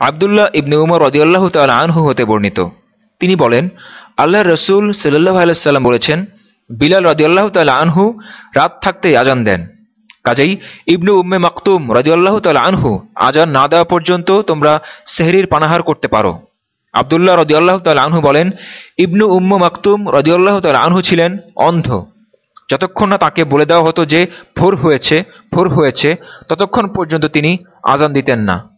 আবদুল্লাহ ইবনে উমর রদিয়াল্লাহ তাল আনহু হতে বর্ণিত। তিনি বলেন আল্লাহ রসুল সাল্লাহ আলাইসাল্লাম বলেছেন, বিলাল রদিয়াল্লাহ তাল আনহু রাত থাকতে আজান দেন। কাজেই ইবনু উম্মে মাকতুম রদিয়াল্লাহ তাল আনহু আজান না দেওয়া পর্যন্ত তোমরা সেহরির পানাহার করতে পারো। আবদুল্লাহ রদিয়াল্লাহ তাল আনহু বলেন, ইবনু উম্ম মাকতুম রদিয়াল্লাহ তাল আনহু ছিলেন অন্ধ। যতক্ষণ না তাকে বলে দেওয়া হতো যে, ভোর হয়েছে ভোর হয়েছে, ততক্ষণ পর্যন্ত তিনি আজান দিতেন না।